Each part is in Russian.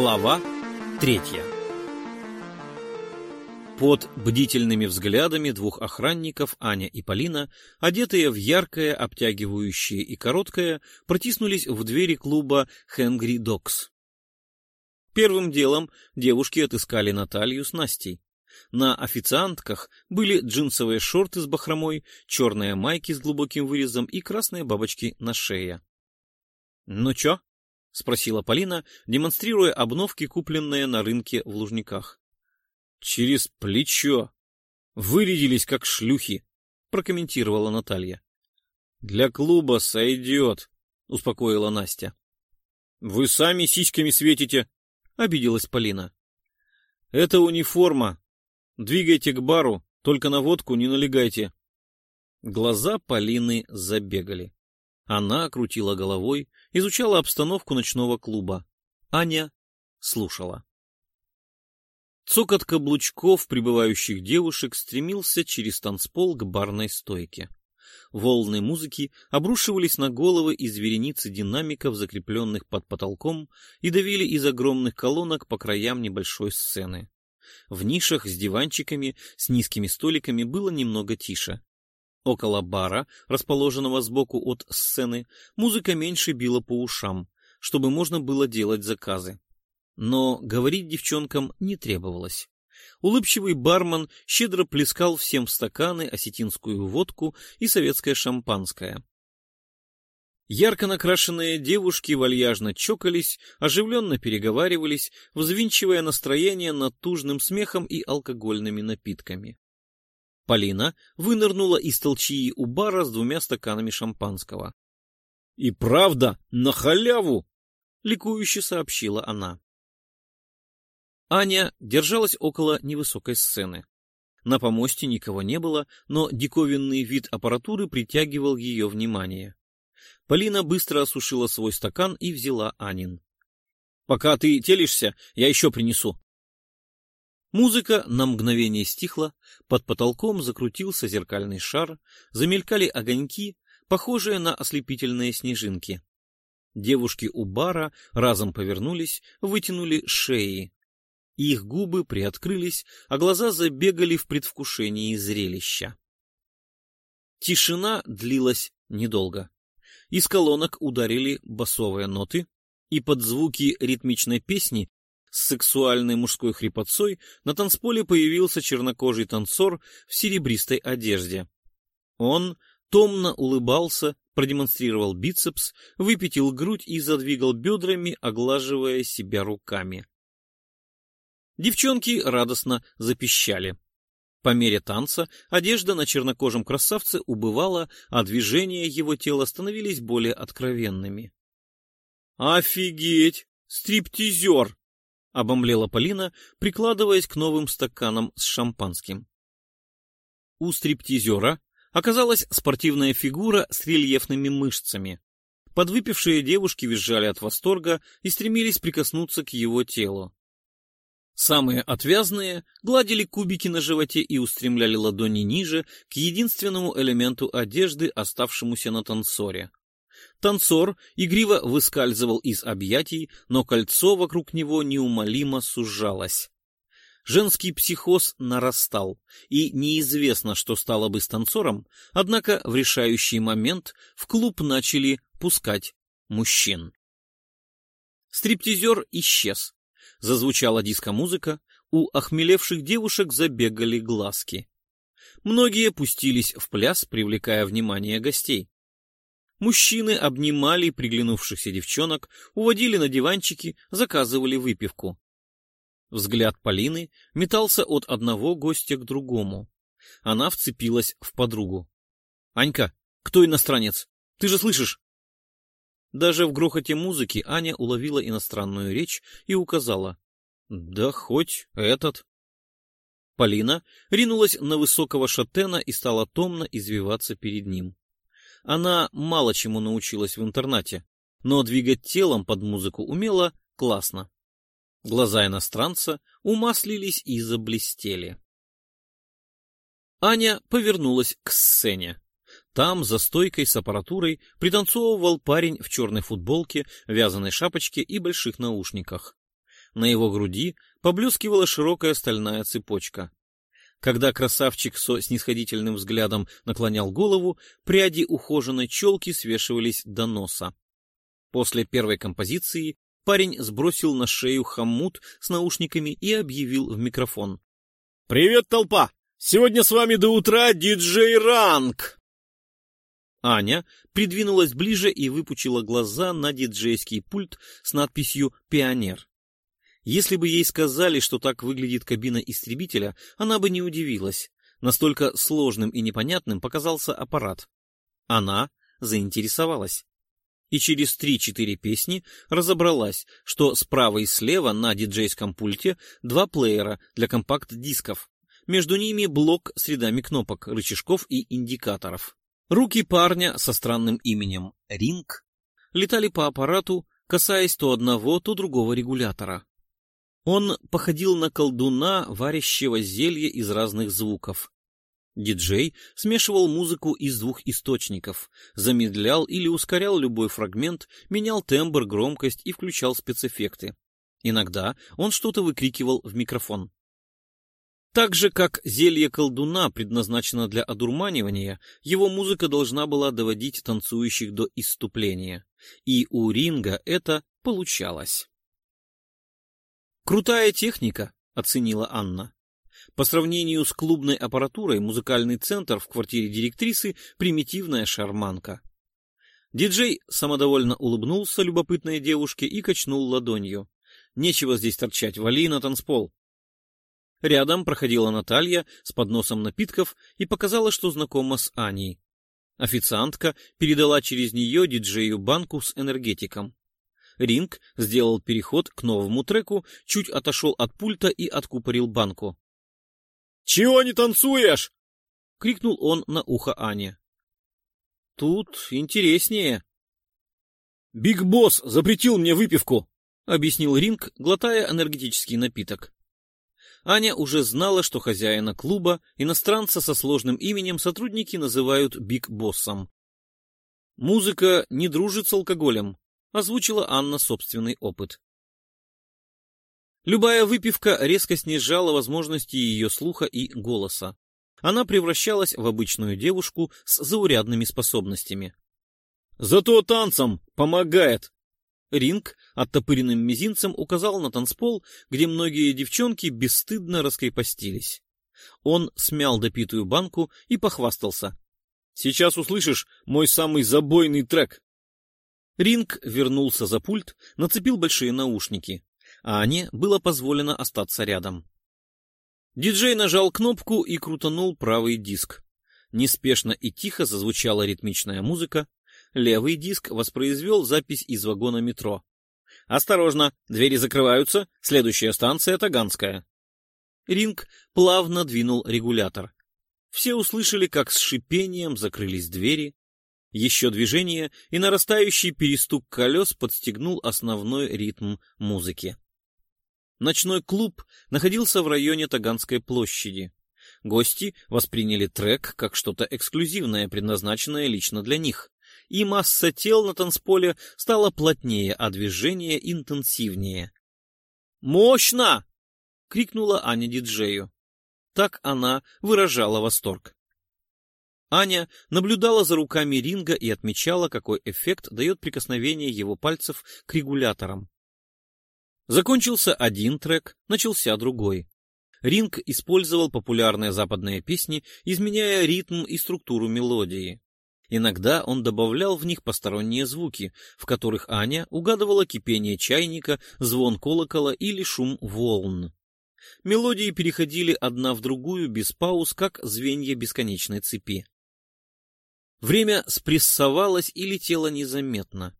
Глава третья Под бдительными взглядами двух охранников Аня и Полина, одетые в яркое, обтягивающее и короткое, протиснулись в двери клуба «Хэнгри Докс». Первым делом девушки отыскали Наталью с Настей. На официантках были джинсовые шорты с бахромой, черные майки с глубоким вырезом и красные бабочки на шее. — Ну чё? — спросила Полина, демонстрируя обновки, купленные на рынке в Лужниках. — Через плечо. Вырядились, как шлюхи, — прокомментировала Наталья. — Для клуба сойдет, — успокоила Настя. — Вы сами сиськами светите, — обиделась Полина. — Это униформа, Двигайте к бару, только на водку не налегайте. Глаза Полины забегали. Она крутила головой, изучала обстановку ночного клуба. Аня слушала. Цокот каблучков прибывающих девушек стремился через танцпол к барной стойке. Волны музыки обрушивались на головы из вереницы динамиков, закрепленных под потолком, и давили из огромных колонок по краям небольшой сцены. В нишах с диванчиками, с низкими столиками было немного тише. Около бара, расположенного сбоку от сцены, музыка меньше била по ушам, чтобы можно было делать заказы. Но говорить девчонкам не требовалось. Улыбчивый бармен щедро плескал всем в стаканы осетинскую водку и советское шампанское. Ярко накрашенные девушки вальяжно чокались, оживленно переговаривались, взвинчивая настроение натужным смехом и алкогольными напитками. Полина вынырнула из толчии у бара с двумя стаканами шампанского. — И правда, на халяву! — ликующе сообщила она. Аня держалась около невысокой сцены. На помосте никого не было, но диковинный вид аппаратуры притягивал ее внимание. Полина быстро осушила свой стакан и взяла Анин. — Пока ты телишься, я еще принесу. Музыка на мгновение стихла, под потолком закрутился зеркальный шар, замелькали огоньки, похожие на ослепительные снежинки. Девушки у бара разом повернулись, вытянули шеи. Их губы приоткрылись, а глаза забегали в предвкушении зрелища. Тишина длилась недолго. Из колонок ударили басовые ноты, и под звуки ритмичной песни с сексуальной мужской хрипотцой на танцполе появился чернокожий танцор в серебристой одежде. Он томно улыбался, продемонстрировал бицепс, выпятил грудь и задвигал бедрами, оглаживая себя руками. Девчонки радостно запищали. По мере танца одежда на чернокожем красавце убывала, а движения его тела становились более откровенными. «Офигеть! Стриптизер!» — обомлела Полина, прикладываясь к новым стаканам с шампанским. У стриптизера оказалась спортивная фигура с рельефными мышцами. Подвыпившие девушки визжали от восторга и стремились прикоснуться к его телу. Самые отвязные гладили кубики на животе и устремляли ладони ниже к единственному элементу одежды, оставшемуся на танцоре. Танцор игриво выскальзывал из объятий, но кольцо вокруг него неумолимо сужалось. Женский психоз нарастал, и неизвестно, что стало бы с танцором, однако в решающий момент в клуб начали пускать мужчин. Стриптизер исчез, Зазвучала диско-музыка, у охмелевших девушек забегали глазки. Многие пустились в пляс, привлекая внимание гостей. Мужчины обнимали приглянувшихся девчонок, уводили на диванчики, заказывали выпивку. Взгляд Полины метался от одного гостя к другому. Она вцепилась в подругу. — Анька, кто иностранец? Ты же слышишь? Даже в грохоте музыки Аня уловила иностранную речь и указала. «Да хоть этот». Полина ринулась на высокого шатена и стала томно извиваться перед ним. Она мало чему научилась в интернате, но двигать телом под музыку умела классно. Глаза иностранца умаслились и заблестели. Аня повернулась к сцене. Там, за стойкой с аппаратурой, пританцовывал парень в черной футболке, вязаной шапочке и больших наушниках. На его груди поблескивала широкая стальная цепочка. Когда красавчик со снисходительным взглядом наклонял голову, пряди ухоженной челки свешивались до носа. После первой композиции парень сбросил на шею хомут с наушниками и объявил в микрофон. «Привет, толпа! Сегодня с вами до утра диджей Ранг!» Аня придвинулась ближе и выпучила глаза на диджейский пульт с надписью «Пионер». Если бы ей сказали, что так выглядит кабина истребителя, она бы не удивилась. Настолько сложным и непонятным показался аппарат. Она заинтересовалась. И через три-четыре песни разобралась, что справа и слева на диджейском пульте два плеера для компакт-дисков. Между ними блок с рядами кнопок, рычажков и индикаторов. Руки парня со странным именем Ринг летали по аппарату, касаясь то одного, то другого регулятора. Он походил на колдуна, варящего зелье из разных звуков. Диджей смешивал музыку из двух источников, замедлял или ускорял любой фрагмент, менял тембр, громкость и включал спецэффекты. Иногда он что-то выкрикивал в микрофон. Так же, как зелье колдуна предназначено для одурманивания, его музыка должна была доводить танцующих до исступления. И у Ринга это получалось. Крутая техника, оценила Анна. По сравнению с клубной аппаратурой, музыкальный центр в квартире директрисы — примитивная шарманка. Диджей самодовольно улыбнулся любопытной девушке и качнул ладонью. Нечего здесь торчать, вали на танцпол. Рядом проходила Наталья с подносом напитков и показала, что знакома с Аней. Официантка передала через нее диджею банку с энергетиком. Ринг сделал переход к новому треку, чуть отошел от пульта и откупорил банку. «Чего не танцуешь?» — крикнул он на ухо Ане. «Тут интереснее». «Биг Босс запретил мне выпивку», — объяснил Ринг, глотая энергетический напиток. Аня уже знала, что хозяина клуба, иностранца со сложным именем, сотрудники называют Биг Боссом. Музыка не дружит с алкоголем, озвучила Анна собственный опыт. Любая выпивка резко снижала возможности ее слуха и голоса. Она превращалась в обычную девушку с заурядными способностями. «Зато танцам помогает!» Ринг оттопыренным мизинцем указал на танцпол, где многие девчонки бесстыдно раскрепостились. Он смял допитую банку и похвастался. «Сейчас услышишь мой самый забойный трек!» Ринг вернулся за пульт, нацепил большие наушники, а Ане было позволено остаться рядом. Диджей нажал кнопку и крутанул правый диск. Неспешно и тихо зазвучала ритмичная музыка. Левый диск воспроизвел запись из вагона метро. «Осторожно, двери закрываются, следующая станция Таганская». Ринг плавно двинул регулятор. Все услышали, как с шипением закрылись двери, еще движение, и нарастающий перестук колес подстегнул основной ритм музыки. Ночной клуб находился в районе Таганской площади. Гости восприняли трек как что-то эксклюзивное, предназначенное лично для них. И масса тел на танцполе стала плотнее, а движение интенсивнее. «Мощно!» — крикнула Аня диджею. Так она выражала восторг. Аня наблюдала за руками ринга и отмечала, какой эффект дает прикосновение его пальцев к регуляторам. Закончился один трек, начался другой. Ринг использовал популярные западные песни, изменяя ритм и структуру мелодии. Иногда он добавлял в них посторонние звуки, в которых Аня угадывала кипение чайника, звон колокола или шум волн. Мелодии переходили одна в другую без пауз, как звенья бесконечной цепи. Время спрессовалось и летело незаметно.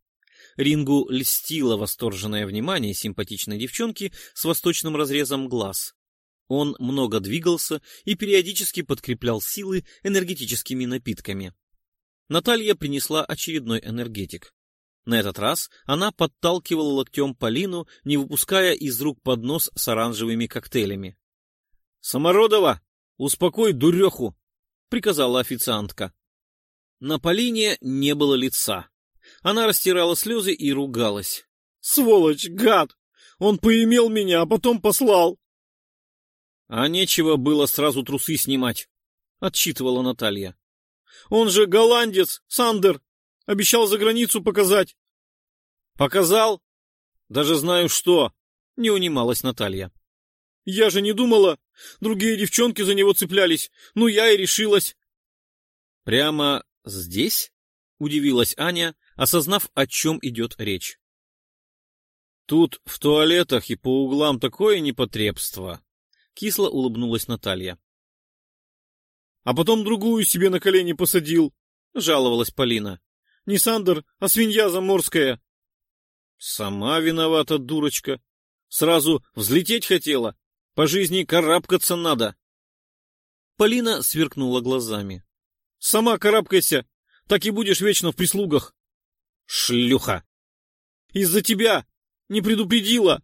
Рингу льстило восторженное внимание симпатичной девчонки с восточным разрезом глаз. Он много двигался и периодически подкреплял силы энергетическими напитками. Наталья принесла очередной энергетик. На этот раз она подталкивала локтем Полину, не выпуская из рук поднос с оранжевыми коктейлями. — Самородова, успокой дуреху! — приказала официантка. На Полине не было лица. Она растирала слезы и ругалась. «Сволочь, гад! Он поимел меня, а потом послал. — А нечего было сразу трусы снимать, — отчитывала Наталья. — Он же голландец, Сандер. Обещал за границу показать. — Показал? Даже знаю что, — не унималась Наталья. — Я же не думала. Другие девчонки за него цеплялись. Ну, я и решилась. — Прямо здесь? — удивилась Аня, осознав, о чем идет речь. Тут в туалетах и по углам такое непотребство. Кисло улыбнулась Наталья. А потом другую себе на колени посадил, жаловалась Полина. Не Сандер, а свинья заморская. Сама виновата, дурочка. Сразу взлететь хотела. По жизни карабкаться надо. Полина сверкнула глазами. Сама карабкайся, так и будешь вечно в прислугах. Шлюха! Из-за тебя! Не предупредила!»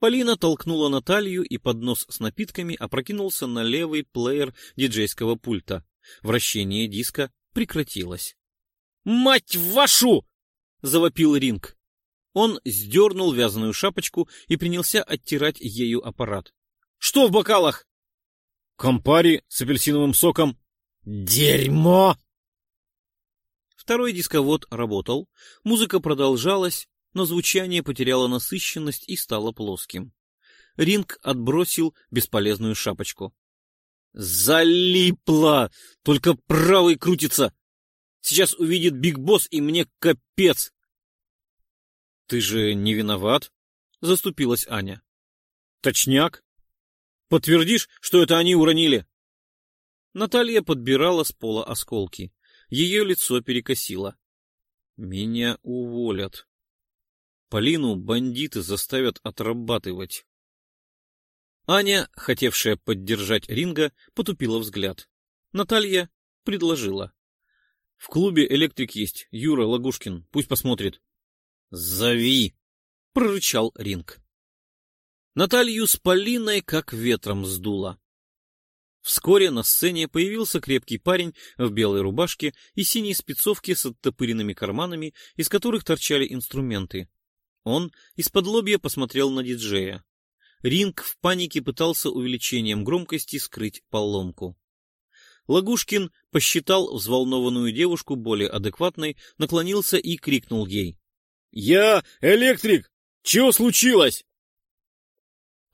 Полина толкнула Наталью, и поднос с напитками опрокинулся на левый плеер диджейского пульта. Вращение диска прекратилось. «Мать вашу!» — завопил Ринг. Он сдернул вязаную шапочку и принялся оттирать ею аппарат. «Что в бокалах?» «Компари с апельсиновым соком». «Дерьмо!» Второй дисковод работал, музыка продолжалась, но звучание потеряло насыщенность и стало плоским. Ринг отбросил бесполезную шапочку. «Залипло! Только правый крутится! Сейчас увидит Биг Босс, и мне капец!» «Ты же не виноват?» — заступилась Аня. «Точняк? Подтвердишь, что это они уронили?» Наталья подбирала с пола осколки. Ее лицо перекосило. «Меня уволят», Полину бандиты заставят отрабатывать. Аня, хотевшая поддержать Ринга, потупила взгляд. Наталья предложила. — В клубе электрик есть, Юра Лагушкин, пусть посмотрит. — Зови! — прорычал Ринг. Наталью с Полиной как ветром сдуло. Вскоре на сцене появился крепкий парень в белой рубашке и синей спецовке с оттопыренными карманами, из которых торчали инструменты. Он из-под лобья посмотрел на диджея. Ринг в панике пытался увеличением громкости скрыть поломку. Лагушкин посчитал взволнованную девушку более адекватной, наклонился и крикнул ей. — Я электрик! Чего случилось?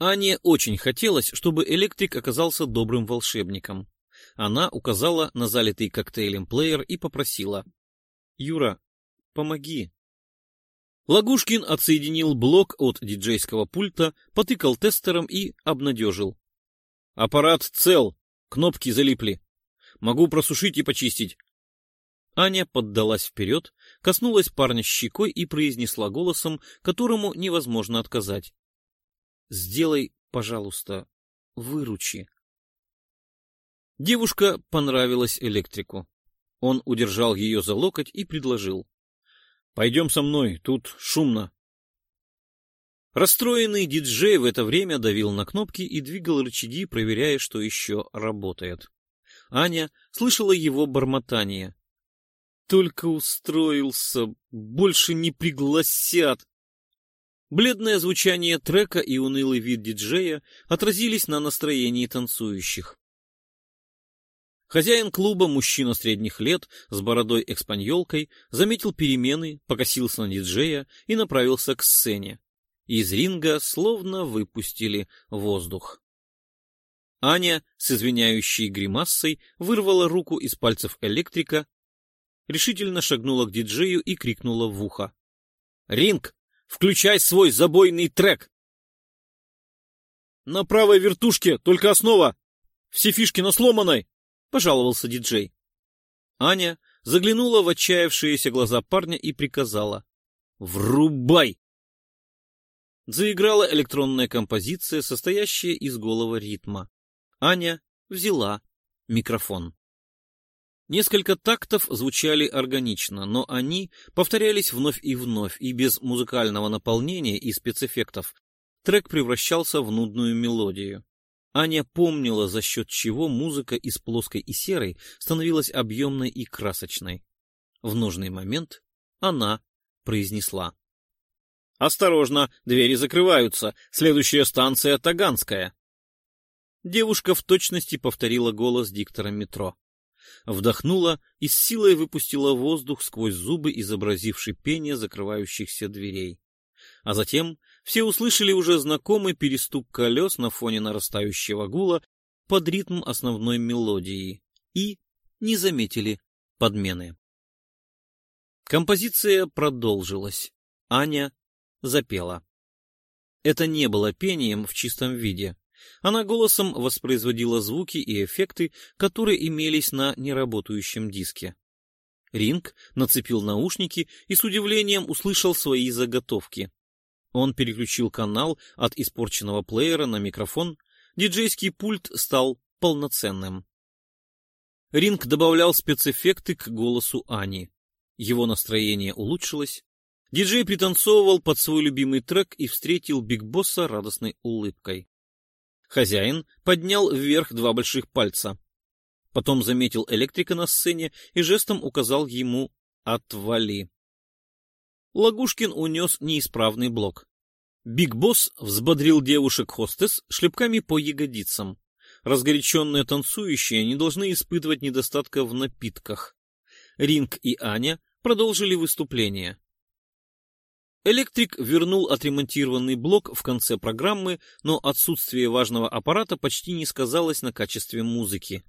Ане очень хотелось, чтобы электрик оказался добрым волшебником. Она указала на залитый коктейлем плеер и попросила. — Юра, помоги. Лагушкин отсоединил блок от диджейского пульта, потыкал тестером и обнадежил. «Аппарат цел, кнопки залипли. Могу просушить и почистить». Аня поддалась вперед, коснулась парня щекой и произнесла голосом, которому невозможно отказать. «Сделай, пожалуйста, выручи». Девушка понравилась электрику. Он удержал ее за локоть и предложил. Пойдем со мной, тут шумно. Расстроенный диджей в это время давил на кнопки и двигал рычаги, проверяя, что еще работает. Аня слышала его бормотание. «Только устроился, больше не пригласят!» Бледное звучание трека и унылый вид диджея отразились на настроении танцующих. Хозяин клуба, мужчина средних лет, с бородой-экспаньолкой, заметил перемены, покосился на диджея и направился к сцене. Из ринга словно выпустили воздух. Аня с извиняющей гримассой вырвала руку из пальцев электрика, решительно шагнула к диджею и крикнула в ухо. «Ринг, включай свой забойный трек!» «На правой вертушке только основа! Все фишки на сломанной!» пожаловался диджей. Аня заглянула в отчаявшиеся глаза парня и приказала. «Врубай!» Заиграла электронная композиция, состоящая из голого ритма. Аня взяла микрофон. Несколько тактов звучали органично, но они повторялись вновь и вновь, и без музыкального наполнения и спецэффектов трек превращался в нудную мелодию. Аня помнила, за счет чего музыка из плоской и серой становилась объемной и красочной. В нужный момент она произнесла. Осторожно, двери закрываются. Следующая станция Таганская. Девушка в точности повторила голос диктора метро. Вдохнула и с силой выпустила воздух сквозь зубы, изобразивший пение закрывающихся дверей. А затем все услышали уже знакомый перестук колес на фоне нарастающего гула под ритм основной мелодии и не заметили подмены. Композиция продолжилась. Аня запела. Это не было пением в чистом виде. Она голосом воспроизводила звуки и эффекты, которые имелись на неработающем диске. Ринг нацепил наушники и с удивлением услышал свои заготовки. Он переключил канал от испорченного плеера на микрофон, диджейский пульт стал полноценным. Ринг добавлял спецэффекты к голосу Ани. Его настроение улучшилось. Диджей пританцовывал под свой любимый трек и встретил Биг Босса радостной улыбкой. Хозяин поднял вверх два больших пальца. Потом заметил электрика на сцене и жестом указал ему «Отвали». Лагушкин унес неисправный блок. Биг Босс взбодрил девушек-хостес шлепками по ягодицам. Разгоряченные танцующие не должны испытывать недостатка в напитках. Ринг и Аня продолжили выступление. Электрик вернул отремонтированный блок в конце программы, но отсутствие важного аппарата почти не сказалось на качестве музыки.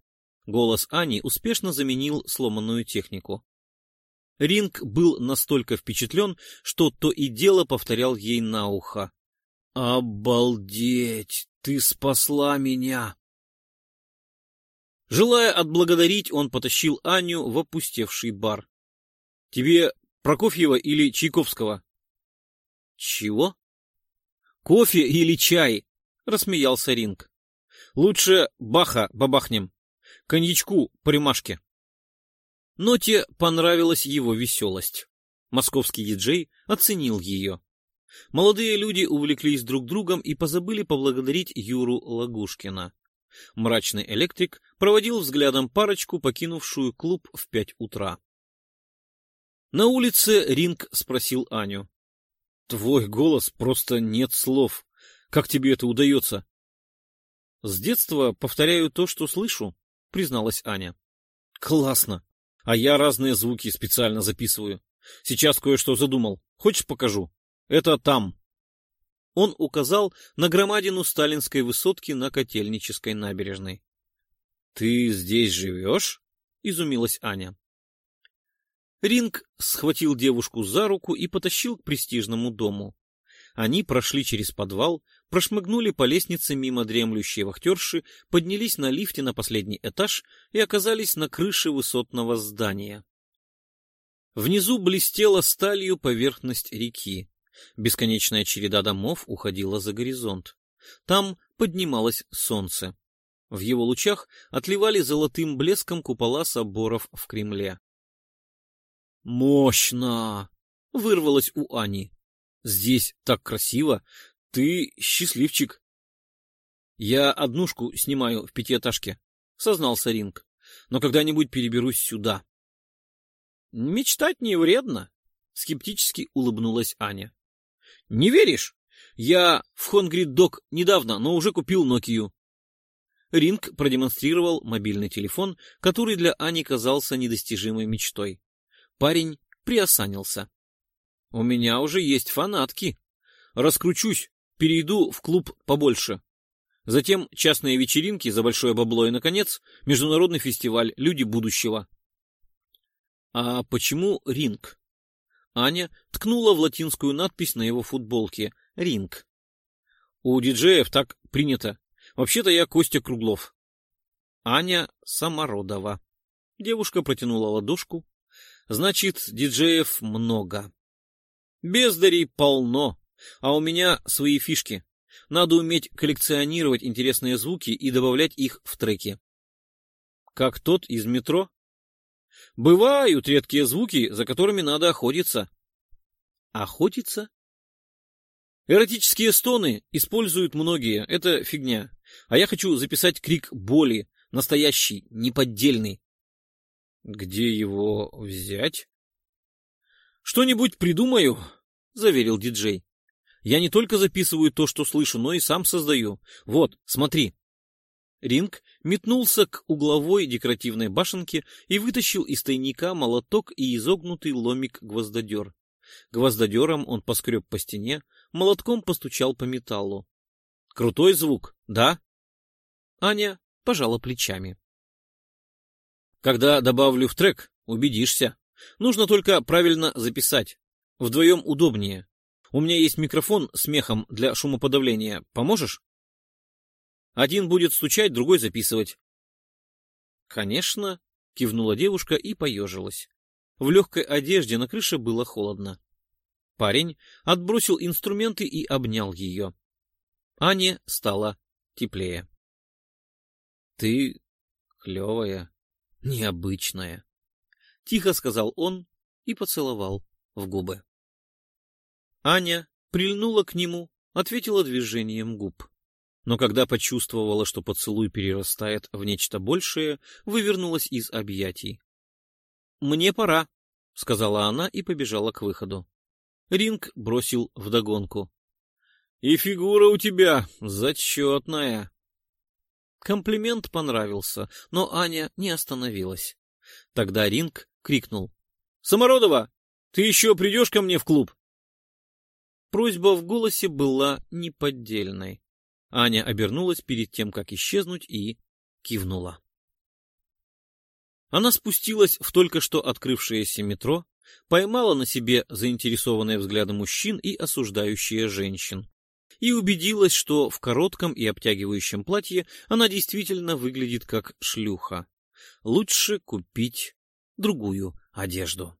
Голос Ани успешно заменил сломанную технику. Ринг был настолько впечатлен, что то и дело повторял ей на ухо. «Обалдеть! Ты спасла меня!» Желая отблагодарить, он потащил Аню в опустевший бар. — Тебе Прокофьева или Чайковского? — Чего? — Кофе или чай? — рассмеялся Ринг. — Лучше Баха бабахнем. Коньячку по. Ноте понравилась его веселость. Московский диджей оценил ее. Молодые люди увлеклись друг другом и позабыли поблагодарить Юру Лагушкина. Мрачный электрик проводил взглядом парочку, покинувшую клуб в пять утра. На улице Ринг спросил Аню. — Твой голос просто нет слов. Как тебе это удается? — С детства повторяю то, что слышу, — призналась Аня. — Классно. А я разные звуки специально записываю. Сейчас кое-что задумал. Хочешь покажу? Это там. Он указал на громадину сталинской высотки на Котельнической набережной. — Ты здесь живешь? — изумилась Аня. Ринг схватил девушку за руку и потащил к престижному дому. Они прошли через подвал, прошмыгнули по лестнице мимо дремлющей вахтерши, поднялись на лифте на последний этаж и оказались на крыше высотного здания. Внизу блестела сталью поверхность реки. Бесконечная череда домов уходила за горизонт. Там поднималось солнце. В его лучах отливали золотым блеском купола соборов в Кремле. «Мощно!» — вырвалось у Ани. «Здесь так красиво! Ты счастливчик!» «Я однушку снимаю в пятиэтажке», — сознался Ринг. «Но когда-нибудь переберусь сюда». «Мечтать не вредно», — скептически улыбнулась Аня. Не веришь? Я в Hungry Dog недавно, но уже купил Nokia. Ринг продемонстрировал мобильный телефон, который для Ани казался недостижимой мечтой. Парень приосанился. — У меня уже есть фанатки. Раскручусь, перейду в клуб побольше. Затем частные вечеринки за большое бабло и, наконец, международный фестиваль «Люди будущего». — А почему ринг? Аня ткнула в латинскую надпись на его футболке «Ринг». «У диджеев так принято. Вообще-то я Костя Круглов». Аня Самородова. Девушка протянула ладошку. «Значит, диджеев много. Бездарей полно, а у меня свои фишки. Надо уметь коллекционировать интересные звуки и добавлять их в треки. Как тот из метро, Бывают редкие звуки, за которыми надо охотиться. Охотиться? Эротические стоны используют многие, это фигня. А я хочу записать крик боли, настоящий, неподдельный. Где его взять? Что-нибудь придумаю, заверил диджей. Я не только записываю то, что слышу, но и сам создаю. Вот, смотри. Ринг метнулся к угловой декоративной башенке и вытащил из тайника молоток и изогнутый ломик-гвоздодер. Гвоздодером он поскреб по стене, молотком постучал по металлу. Крутой звук, да? Аня пожала плечами. Когда добавлю в трек, убедишься. Нужно только правильно записать. Вдвоем удобнее. У меня есть микрофон с мехом для шумоподавления. Поможешь? Один будет стучать, другой записывать. Конечно, кивнула девушка и поежилась. В легкой одежде на крыше было холодно. Парень отбросил инструменты и обнял ее. Ане стало теплее. — Ты клевая, необычная, — тихо сказал он и поцеловал в губы. Аня прильнула к нему, ответила движением губ. Но когда почувствовала, что поцелуй перерастает в нечто большее, вывернулась из объятий. «Мне пора», — сказала она и побежала к выходу. Ринг бросил вдогонку. «И фигура у тебя зачетная». Комплимент понравился, но Аня не остановилась. Тогда Ринг крикнул. «Самородова, ты еще придешь ко мне в клуб?» Просьба в голосе была неподдельной. Аня обернулась перед тем, как исчезнуть, и кивнула. Она спустилась в только что открывшееся метро, поймала на себе заинтересованные взгляды мужчин и осуждающие женщин, и убедилась, что в коротком и обтягивающем платье она действительно выглядит как шлюха. Лучше купить другую одежду.